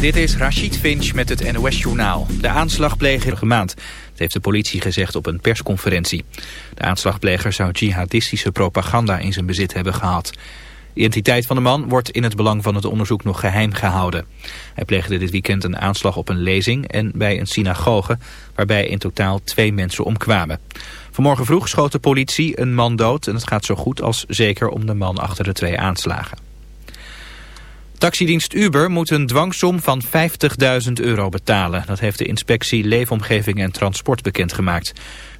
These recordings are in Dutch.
Dit is Rachid Finch met het NOS-journaal. De aanslagpleger gemaand. Dat heeft de politie gezegd op een persconferentie. De aanslagpleger zou jihadistische propaganda in zijn bezit hebben gehad. De identiteit van de man wordt in het belang van het onderzoek nog geheim gehouden. Hij pleegde dit weekend een aanslag op een lezing en bij een synagoge... waarbij in totaal twee mensen omkwamen. Vanmorgen vroeg schoot de politie een man dood... en het gaat zo goed als zeker om de man achter de twee aanslagen. Taxidienst Uber moet een dwangsom van 50.000 euro betalen. Dat heeft de inspectie Leefomgeving en Transport bekendgemaakt.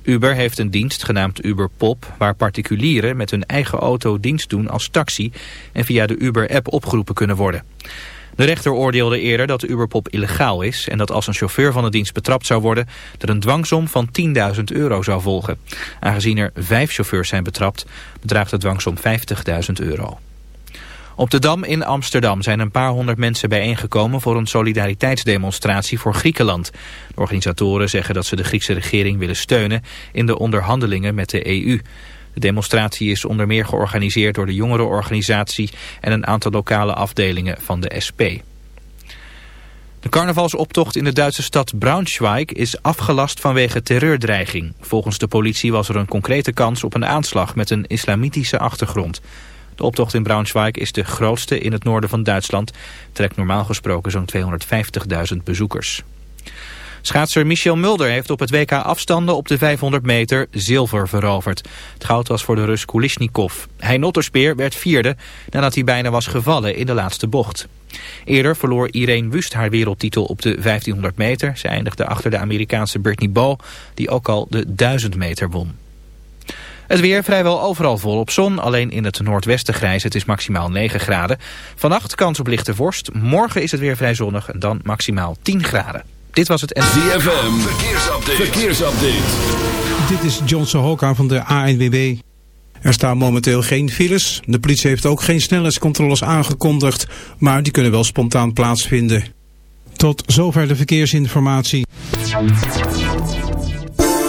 Uber heeft een dienst genaamd Uber Pop... waar particulieren met hun eigen auto dienst doen als taxi... en via de Uber-app opgeroepen kunnen worden. De rechter oordeelde eerder dat Uberpop illegaal is... en dat als een chauffeur van de dienst betrapt zou worden... er een dwangsom van 10.000 euro zou volgen. Aangezien er vijf chauffeurs zijn betrapt... bedraagt de dwangsom 50.000 euro. Op de Dam in Amsterdam zijn een paar honderd mensen bijeengekomen voor een solidariteitsdemonstratie voor Griekenland. De organisatoren zeggen dat ze de Griekse regering willen steunen in de onderhandelingen met de EU. De demonstratie is onder meer georganiseerd door de jongerenorganisatie en een aantal lokale afdelingen van de SP. De carnavalsoptocht in de Duitse stad Braunschweig is afgelast vanwege terreurdreiging. Volgens de politie was er een concrete kans op een aanslag met een islamitische achtergrond. De optocht in Braunschweig is de grootste in het noorden van Duitsland. Trekt normaal gesproken zo'n 250.000 bezoekers. Schaatser Michel Mulder heeft op het WK afstanden op de 500 meter zilver veroverd. Het goud was voor de Rus Kulishnikov. Hij Notterspeer werd vierde nadat hij bijna was gevallen in de laatste bocht. Eerder verloor Irene Wust haar wereldtitel op de 1500 meter. Ze eindigde achter de Amerikaanse Brittany Bow, die ook al de 1000 meter won. Het weer vrijwel overal volop zon, alleen in het noordwesten grijs. Het is maximaal 9 graden. Vannacht kans op lichte vorst. Morgen is het weer vrij zonnig en dan maximaal 10 graden. Dit was het... ZFM, verkeersupdate. verkeersupdate. Dit is John Sohoka van de ANWB. Er staan momenteel geen files. De politie heeft ook geen snelheidscontroles aangekondigd, maar die kunnen wel spontaan plaatsvinden. Tot zover de verkeersinformatie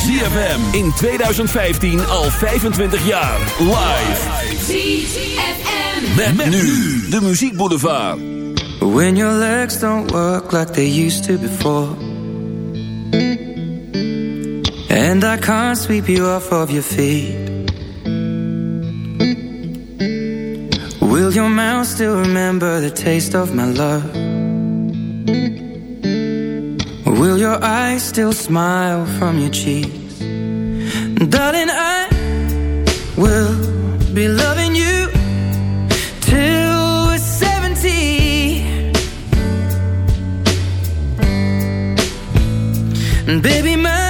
ZFM in 2015 al 25 jaar. Live. ZFM. Met, met nu de muziekboulevard. When your legs don't work like they used to before. And I can't sweep you off of your feet. Will your mouth still remember the taste of my love? Will your eyes still smile from your cheeks? Darling, I will be loving you till we're 70 And baby, my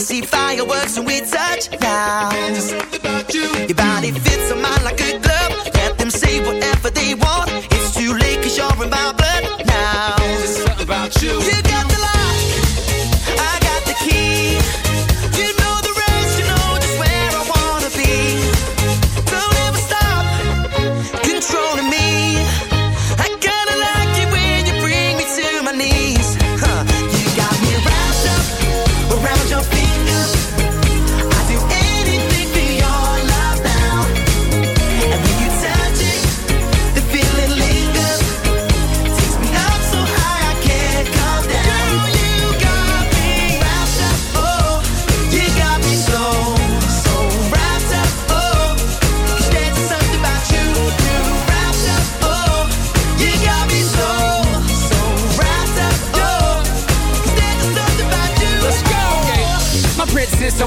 see fireworks when we touch now. Your body fits on mine like a glove.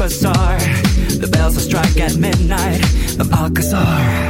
Superstar. The bells will strike at midnight of Alcazar.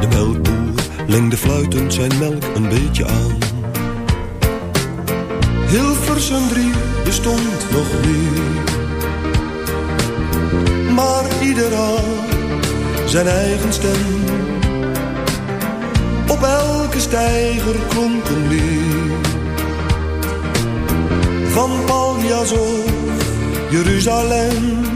De melkboer lengde fluitend zijn melk een beetje aan. Hilversum drie bestond nog niet. Maar ieder had zijn eigen stem. Op elke stijger klonk een lied. Van Paljas of Jeruzalem.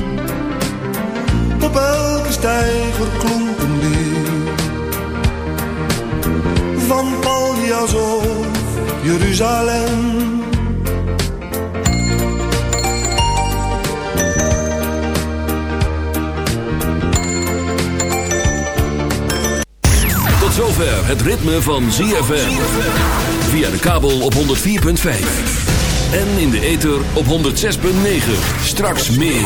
Stijger klonk een. Van Paljas of Jeruzalem. Tot zover het ritme van ZFM. Via de kabel op 104.5. En in de ether op 106.9. Straks meer.